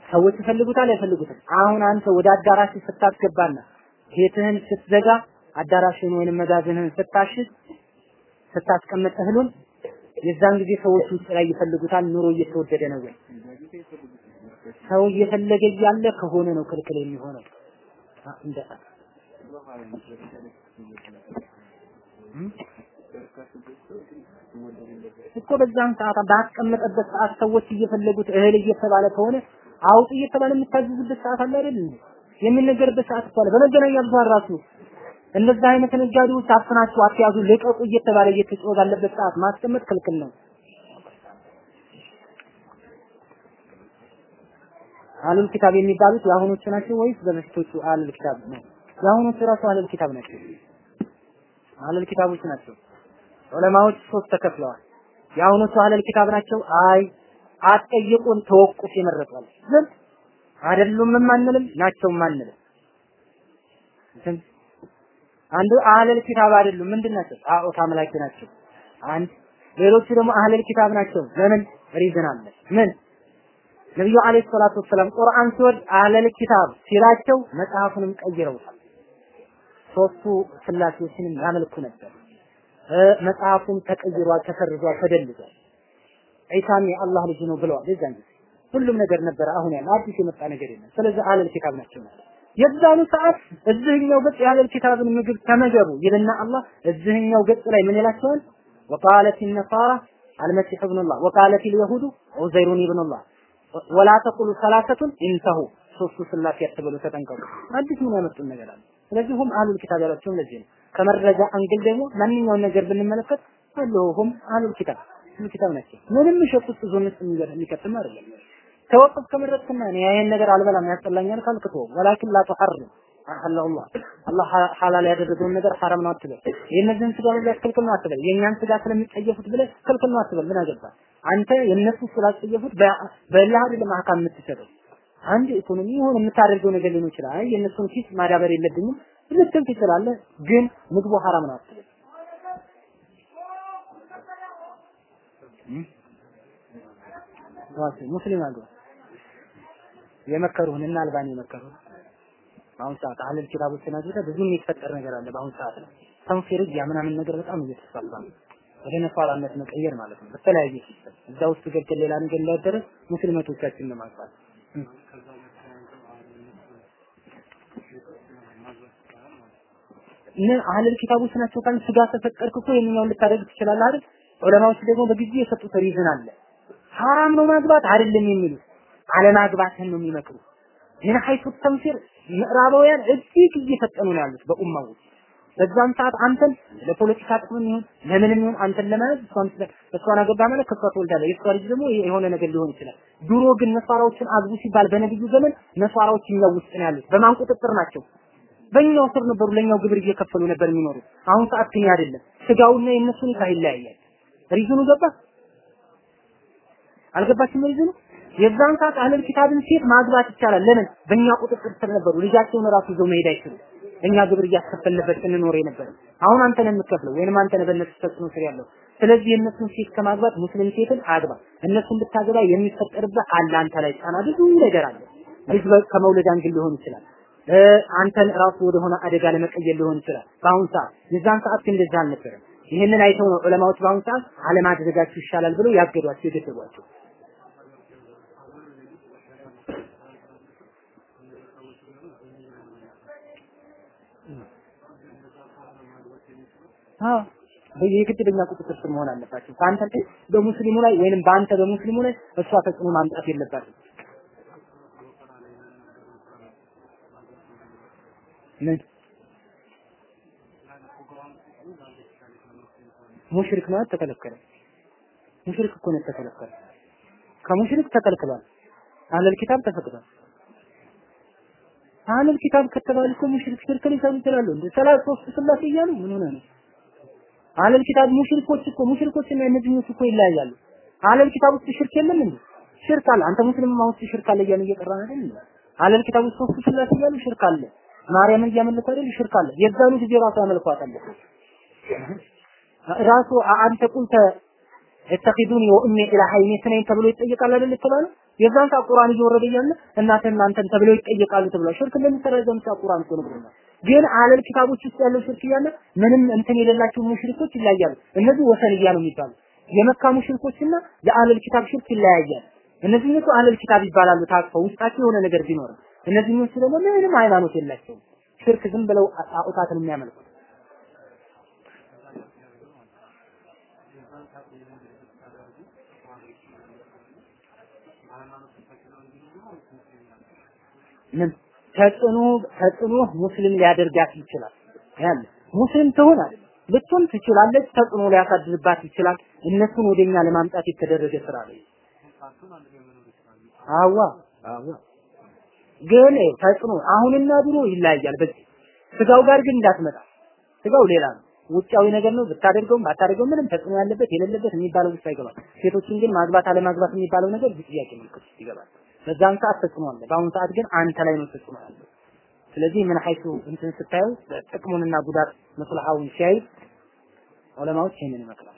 ሰዎች ይፈልጉታል አይፈልጉትም። አሁን አንተ ወደ አዳራሽ ስታስገባና ቤትህን ስትዘጋ አዳራሽን ወይንም መጋዘንህን ስታሽግ ስታስቀምጥ እህሉን የዛን ጊዜ ሰዎች ውጭ ላይ ይፈልጉታል። ኑሮ እየተወደደ ነው ወይ? ሰው እየፈለገ እያለ ከሆነ ነው ክልክል የሚሆነው። እንደ? እኮ በዛን ሰዓት ባስቀመጠበት ሰዓት ሰዎች እየፈለጉት እህል እየተባለ ከሆነ አውጡ እየተባለ የሚታዘዝበት ሰዓት አለ አይደል? የሚነገርበት ሰዓት እኮ አለ። በመገናኛ ብዙኃን ራሱ እንደዛ አይነት ነጋዴዎች አፍናችሁ አትያዙ፣ ልቀቁ እየተባለ እየተጮኸ ባለበት ሰዓት ማስቀመጥ ክልክል ነው። አህሉል ኪታብ የሚባሉት የአሁኖቹ ናቸው ወይስ በበፊቶቹ አህሉል ኪታብ ነው? የአሁኖቹ ራሱ አህሉል ኪታብ ናቸው። أهل الكتاب ኦች ናቸው። ዑለማዎች ሶስት ተከፍለዋል። የአሁኖቹ أهل الكتاب ናቸው። አይ አትጠይቁን توقف የመረጧል። ዝም አይደሉም አንልም፣ ናቸውም አንልም። ዝም አንዱ أهل الكتاب አይደሉም። ምንድን ናቸው? ጣዖት አምላኪ ናቸው። አንድ ሌሎቹ ደግሞ أهل الكتاب ናቸው። ለምን reason አለ። ምን ነብዩ عليه الصلاة والسلام ቁርአን ሲወርድ أهل الكتاب ሲላቸው መጽሐፉንም ቀይረውታል። ሶስቱ ስላሴዎችንም ያመልኩ ነበር። መጽሐፉም ተቀይሯል፣ ተሰርዟል፣ ተደልዟል። ዒሳም የአላህ ልጅ ነው ብለዋል። የዛን ጊዜ ሁሉም ነገር ነበረ። አሁን ያለ አዲስ የመጣ ነገር የለም። ስለዚህ አህለል ኪታብ ናቸው ማለት የዛኑ ሰዓት እዚህኛው ገጽ የአህለል ኪታብን ምግብ ተመገቡ ይልና አላህ እዚህኛው ገጽ ላይ ምን ይላቸዋል? ወቃለት ነሳራ አልመሲሕ ብኑላህ ወቃለት ልየሁዱ ዑዘይሩን ብኑላህ ወላ ተቁሉ ሰላሰቱን ኢንተሁ ሶስቱ ስላሴ አትበሉ ተጠንቀቁ። አዲስ ምን ያመጡን ነገር አለ? ስለዚህ ሁም አህሉል ኪታብ ያላቸውም ለዚህ ነው። ከመረጃ አንግል ደግሞ ማንኛውን ነገር ብንመለከት አለሁም አህሉል ኪታብ አህሉል ኪታብ ናቸው። ምንም ሸጡት ዞን ውስጥ የሚቀጥም አይደለም። ተወቅፍ ከመረጥክና እኔ ይሄን ነገር አልበላም ያስጠላኛል ካልክ ተወው። ወላኪን ላ ተሐርም አላህ አላህ ሐላል ያደረገውን ነገር ሐራም ነው አትበል። የእነዚህን ስጋ መብላት ክልክል ነው አትበል። የእኛን ስጋ ስለሚጠየፉት ብለህ ክልክል ነው አትበል። ምን አገባ አንተ የእነሱ ስላስጠየፉት በላህ አይደለም የምትሰጠው አንድ ኢኮኖሚ የሆነ የምታደርገው ነገር ሊሆን ይችላል። የእነሱን ኪስ ማዳበር የለብኝም ልትል ትችላለህ፣ ግን ምግቡ ሐራም ነው አትበል። ዋስ ሙስሊም አሉ የመከሩን እና አልባኒ የመከሩን በአሁን ሰዓት አህለል ኪታቦችን አድርገ ብዙ የሚፈጠር ነገር አለ። በአሁን ሰዓት ላይ ተንፊርያ ምናምን ነገር በጣም እየተስፋፋ ነው። ወደ ነፋራነት መቀየር ማለት ነው። በተለያየ ሲስተም እዛ ውስጥ ገብተን ሌላ ነገር እንዳይደረስ ሙስሊመቶቻችን ነው ማጥፋት አህለል ኪታቦች ናቸው ካል ስጋ ተፈቀድክ እኮ የኛውን ልታደርግ ትችላለህ አይደል? ዑለማዎች ደግሞ በጊዜ የሰጡት ሪዝን አለ። ሐራም ነው ማግባት አይደለም የሚሉት አለማግባትን ነው የሚመክሩ። ምን ሐይቱ ተንፊር ምዕራባውያን እጅግ እየፈጠኑ ነው ያሉት በኡማው ውስጥ። በዛም ሰዓት አንተን ለፖለቲካ ጥቅም ይሁን ለምንም ይሁን አንተን ለማለት እሷን እሷን አገባ ማለት ከሷ ትወልዳለህ። የእሷ ልጅ ደግሞ የሆነ ነገር ሊሆን ይችላል። ድሮ ግን ነሷራዎችን አግቡ ሲባል በነብዩ ዘመን ነሷራዎች እኛው ውስጥ ነው ያሉት። በማን ቁጥጥር ናቸው? በእኛው ስር ነበሩ። ለኛው ግብር እየከፈሉ ነበር የሚኖሩት። አሁን ሰዓት ግን አይደለም። ስጋውና የእነሱ ኒካህ ይለያያል። ሪዝኑ ገባ አልገባችም? ሪዝኑ የዛን ሰዓት أهل الكتاب ን ሴት ማግባት ይቻላል። ለምን? በእኛ ቁጥጥር ስር ነበሩ። ልጃቸውን ራሱ ይዘው መሄድ አይችሉም። እኛ ግብር እያስከፈልንበት ስንኖር የነበረ አሁን አንተ ነህ የምትከፍለው ወይንም አንተ ነህ በእነሱ ተጽዕኖ ስር ያለው። ስለዚህ የእነሱን ሴት ከማግባት ሙስሊም ሴትን አግባ። እነሱን ብታገባ የሚፈጠርበት አለ አንተ ላይ ጫና ብዙ ነገር አለ። ልጅ ከመውለድ angle ሊሆን ይችላል። አንተን ራሱ ወደሆነ አደጋ ለመቀየር ሊሆን ይችላል። በአሁን ሰዓት የዛን ሰዓት ግን እንደዛ አልነበረም። ይህንን አይተው ነው ዑለማዎች በአሁን ሰዓት አለማድረጋችሁ ይሻላል ብለው ያገዷቸው የገደሏቸው። አዎ በየግድ በእኛ ቁጥጥር ስር መሆን አለባቸው። ከአንተ ላይ በሙስሊሙ ላይ ወይንም በአንተ በሙስሊሙ ላይ እሷ ተጽዕኖ ማምጣት የለባትም። ምን ሙሽሪክ ማለት ተከለከለ። ሙሽሪክ እኮ ነው ተከለከለ። ከሙሽሪክ ተከልክሏል። አህለል ኪታብ ተፈቅዷል። አህለል ኪታብ ከተባለ እኮ ሙሽሪክ ሽርክ ሊሰሩ ይችላሉ። እንደ ሰላት ሶስት ስላሴ እያሉ ምን ሆነ ነው? አህለል ኪታብ ሙሽሪኮች እኮ ሙሽሪኮችና እነዚህኞች እኮ ይለያያሉ። አህለል ኪታብ ውስጥ ሽርክ የለም እንዴ? ሽርክ አለ። አንተ ሙስሊም ውስጥ ሽርክ አለ እያልን እየቀራን አይደል? አህለል ኪታብ ውስጥ ሶስት ስላሴ እያሉ ሽርክ አለ። ማርያምን እያመለኩ አይደል? ሽርክ አለ። የዛኑ ጊዜ ራሱ ያመልኳታል። ራሱ አንተ ቁልተ እተኺዱኒ ወኡሚ ኢላሃይኒ ስነይን ተብሎ ይጠየቃል አይደል የተባለው? የዛን ሰዓት ቁርአን እየወረደ እያለ እናንተና እናንተን ተብለው ይጠየቃሉ ተብሏል። ሽርክ እንደሚሰራ የዛን ሰዓት ቁርአን እኮ ነግሮናል። ግን አለል ኪታቦች ውስጥ ያለው ሽርክ እያለ ምንም እንትን የሌላቸው ሙሽሪኮች ይለያሉ። እነዚህ ወሰንያ ነው የሚባሉ የመካ ሙሽሪኮችና የአህለል ኪታብ ሽርክ ይለያያል። እነዚህኞቹ አህለል ኪታብ ይባላሉ ታቅፈው ውስጣቸው የሆነ ነገር ቢኖርም፣ እነዚህኞቹ ደግሞ ምንም ሃይማኖት የላቸውም። ሽርክ ዝም ብለው ጣዖታትን የሚያመልኩት ምን ተጽዕኖ ተጽዕኖ ሙስሊም ሊያደርጋት ይችላል። ያለ ሙስሊም አይደል ልትሆን ትችላለች። ተጽዕኖ ሊያሳድርባት ይችላል። እነሱን ወደኛ ለማምጣት የተደረገ ስራ ነው። አዋ አዋ ግን ተጽዕኖ አሁንና ድሮ ይለያያል። በዚህ ስጋው ጋር ግን እንዳትመጣ። ስጋው ሌላ ነው። ውጫዊ ነገር ነው። ብታደርገውም ባታደርገው ምንም ተጽዕኖ ያለበት የሌለበት የሚባለው ውስጥ አይገባል። ሴቶችን ግን ማግባት አለማግባት የሚባለው ነገር ጥያቄ ምልክት ይገባል። በዛን ሰዓት ተጽዕኖ አለ። በአሁኑ ሰዓት ግን አንተ ላይ ነው ተጽዕኖ ያለው። ስለዚህ ምን ሐይሱ እንትን ስታዩ ጥቅሙንና ጉዳት መስለሐውን ሲያዩ ዑለማዎች ይህንን ይመክራሉ።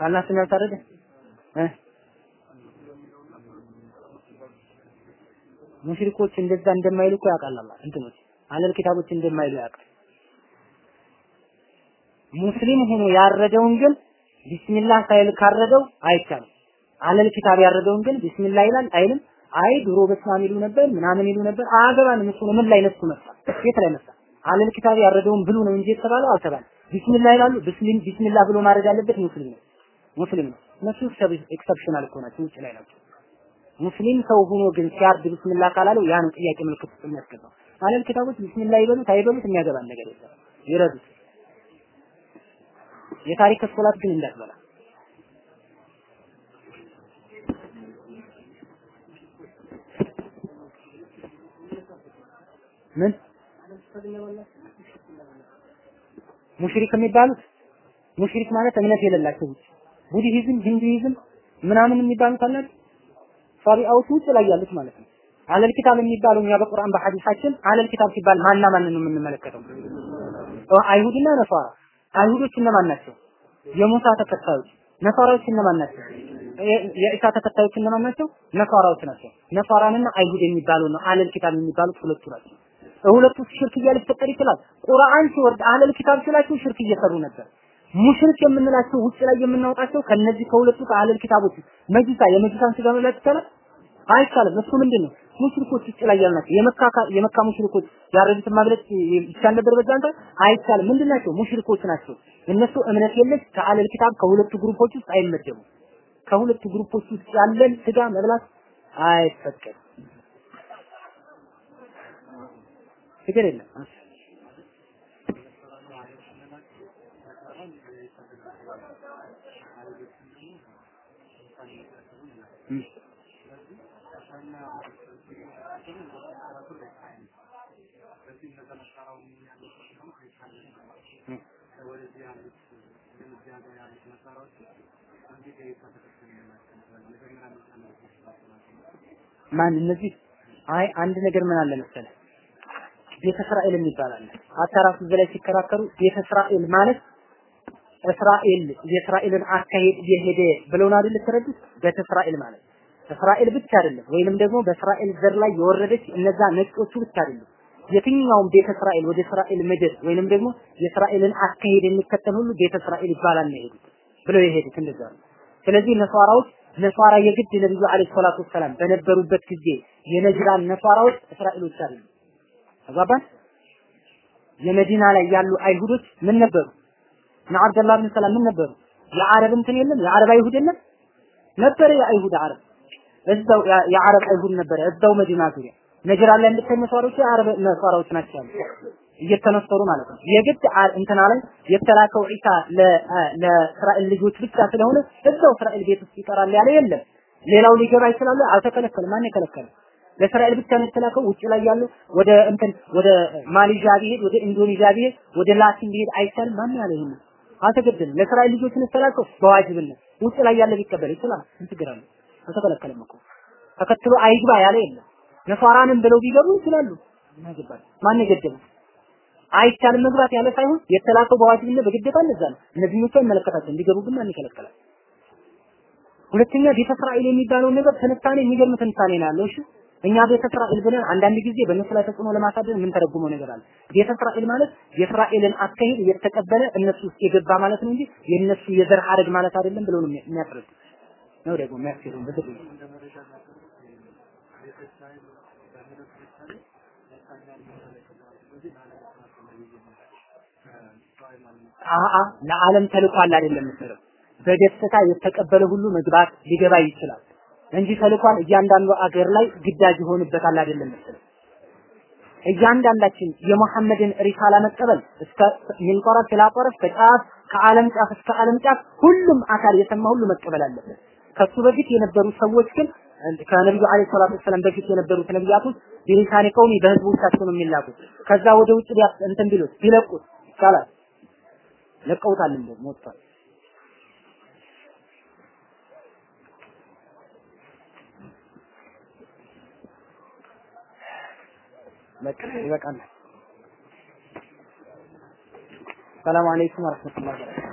በአላህ ስም ያልታረደ እ ሙሽሪኮች እንደዛ እንደማይሉ እኮ ያውቃል አላህ እንትኖች አለል ኪታቦች እንደማይሉ ያውቃል። ሙስሊም ሆኖ ያረደውን ግን ቢስሚላህ ሳይል ካረደው አይቻልም። አህለል ኪታብ ያረደውን ግን ቢስሚላህ ይላል አይልም። አይ ድሮ በስማም ይሉ ነበር ምናምን ይሉ ነበር። አገባንም እሱ ምን ላይ ነሱ መጣ የት ላይ መጣ? አህለል ኪታብ ያረደውን ብሉ ነው እንጂ የተባለው አልተባለም። ቢስሚላህ ይላሉ። ቢስሚላህ ብሎ ማድረግ ያለበት ሙስሊም ነው ሙስሊም ነው። እነሱ exceptional እኮ ናቸው፣ ውጭ ላይ ናቸው። ሙስሊም ሰው ሆኖ ግን ሲያርድ ቢስሚላህ ካላለው ያ ነው ጥያቄ ምልክት የሚያስገባው። አለል ኪታቦች ቢስሚላህ ይበሉት አይበሉት የሚያገባን ነገር የለም። ይረዱት። የታሪክ ሶላት ግን እንዳትበላ ምን ሙሽሪክ የሚባሉት ሙሽሪክ ማለት እምነት የሌላቸው ውጭ ቡድሂዝም፣ ሂንዱይዝም ምናምን የሚባሉት አለ ፋሪአዎች ውጭ ላይ ያሉት ማለት ነው። አለል ኪታብ የሚባለው እኛ በቁርአን በሐዲሳችን አለል ኪታብ ሲባል ማንና ማንን ነው የምንመለከተው? አይሁድና ነሷራ። አይሁዶች እነማን ናቸው? የሙሳ ተከታዮች። ነሷራዎች እነማን ናቸው? የኢሳ ተከታዮች እነማን ናቸው? ነሷራዎች ናቸው። ነሷራንና አይሁድ የሚባለው ነው አለል ኪታብ የሚባሉት ሁለቱ ናቸው። ሁለቱ ሽርክ ሊፈጠር ይችላል። ቁርአን ሲወርድ አለል ኪታብ ሲላቸው ሽርክ እየሰሩ ነበር። ሙሽሪክ የምንላቸው ውጭ ላይ የምናወጣቸው ከነዚህ ከሁለቱ ከአለል ኪታቦች መጅሳ የመጅሳን ስጋ መብላት ይቻላል አይቻልም። እሱ ምንድን ነው? ሙሽሪኮች ውጭ ላይ ያልናቸው የመካ የመካ ሙሽሪኮች ያረዱትን ማብለት ይቻል ነበር በዛን ሰዓት አይቻልም። ምንድን ናቸው? ሙሽሪኮች ናቸው። እነሱ እምነት የለሽ ከአለል ኪታብ ከሁለቱ ግሩፖች ውስጥ አይመደቡም። ከሁለቱ ግሩፖች ውስጥ ያለን ስጋ መብላት አይፈቀድም። ችግር የለም። ማን? እነዚህ? አይ አንድ ነገር ምን አለ መሰለህ? ቤተ እስራኤል የሚባል አለ። አታራፍ ላይ ሲከራከሩ ቤተ እስራኤል ማለት እስራኤል የእስራኤልን አካሄድ የሄደ ብለውን አይደል ተረዱት ቤተ እስራኤል ማለት እስራኤል ብቻ አይደለም ወይንም ደግሞ በእስራኤል ዘር ላይ የወረደች እነዛ ነጮቹ ብቻ አይደለም የትኛውም ቤተ እስራኤል ወደ እስራኤል ምድር ወይንም ደግሞ የእስራኤልን አካሄድ የሚከተል ሁሉ ቤተ እስራኤል ይባላል ነው የሄዱት ብለው የሄዱት እንደዛ ነው። ስለዚህ ነሷራዎች ነሷራ የግድ ነብዩ አለይሂ ሰላቱ ወሰላም በነበሩበት ጊዜ የነጅራን ነሷራዎች እስራኤሎች አይደሉም። ተግባባን? የመዲና ላይ ያሉ አይሁዶች ምን ነበሩ? እና ብን ሰላም ምን ነበሩ? የአረብ እንትን የለም? የአረብ አይሁድ የለም? ነበረ የአይሁድ አረብ። እዛው የአረብ አይሁድ ነበረ እዛው መዲና ዙሪያ። ነጅራን ላይ እንድታይ ነሷራዎች የአረብ ነሷራዎች ናቸው እየተነሰሩ ማለት ነው። የግድ እንትና ላይ የተላከው ዒሳ ለእስራኤል ልጆች ብቻ ስለሆነ እዛው እስራኤል ቤት ውስጥ ይቀራል ያለ የለም። ሌላው ሊገባ ይችላል። አልተከለከለም። ማን የከለከለ ለእስራኤል ብቻ ነው የተላከው? ውጭ ላይ ያሉ ወደ እንትን ወደ ማሌዥያ ቢሄድ ወደ ኢንዶኔዥያ ቢሄድ ወደ ላቲን ቢሄድ አይቻልም። ማን ያለ ይሄን? አልተገደለም። ለእስራኤል ልጆች ነው የተላከው? በዋጅብነት። ውጭ ላይ ያለ ቢቀበል ይችላል። ምን ችግር አለ አልተከለከለም እኮ። ተከትሎ አይግባ ያለ የለም። ነሷራንም ብለው ቢገቡ ይችላሉ። ማን የገደለው አይቻልም። መግባት ያለ ሳይሆን የተላከው በዋጅብነት በግዴታ እንደዛ ነው። እነዚህኞቹ አይመለከታቸውም። እንዲገቡ ግን ማን ይከለከላል ሁለተኛ ቤተ እስራኤል የሚባለው ነገር ትንታኔ የሚገርም ትንታኔ ነው ያለው። እሺ እኛ ቤተ እስራኤል ብለን አንዳንድ ጊዜ በእነሱ ላይ ተጽዕኖ ለማሳደር ምን ተረጉመው ነገር አለ። ቤተ እስራኤል ማለት የእስራኤልን አካሄድ የተቀበለ እነሱ ውስጥ የገባ ማለት ነው እንጂ የእነሱ የዘር ሐረግ ማለት አይደለም ብለው ነው የሚያስረዱ ነው ደግሞ የሚያስሩ አአ ለዓለም ተልኳል አይደለም የምትለው በደስታ የተቀበለ ሁሉ መግባት ሊገባ ይችላል እንጂ ተልኳል እያንዳንዱ አገር ላይ ግዳጅ ይሆንበታል አይደለም የምትለው እያንዳንዳችን የሙሐመድን ሪሳላ መቀበል እስከ ሚን ጠረፍ ከጫፍ ከዓለም ጫፍ እስከ ዓለም ጫፍ ሁሉም አካል የሰማ ሁሉ መቀበል አለበት። ከሱ በፊት የነበሩ ሰዎች ግን ከነቢዩ አለይሂ ሰላቱ ወሰላም በፊት የነበሩት ነቢያቶች ቢሊሳኔ ቀውሚ በህዝቦቻቸው ነው የሚላኩት። ከዛ ወደ ውጭ እንትን ቢሉት ቢለቁት ይቻላል። ለቀውታል እንደውም ወጥቷል። በቃ ይበቃል። ሰላም አለይኩም ወረህመቱላሂ ወበረካቱህ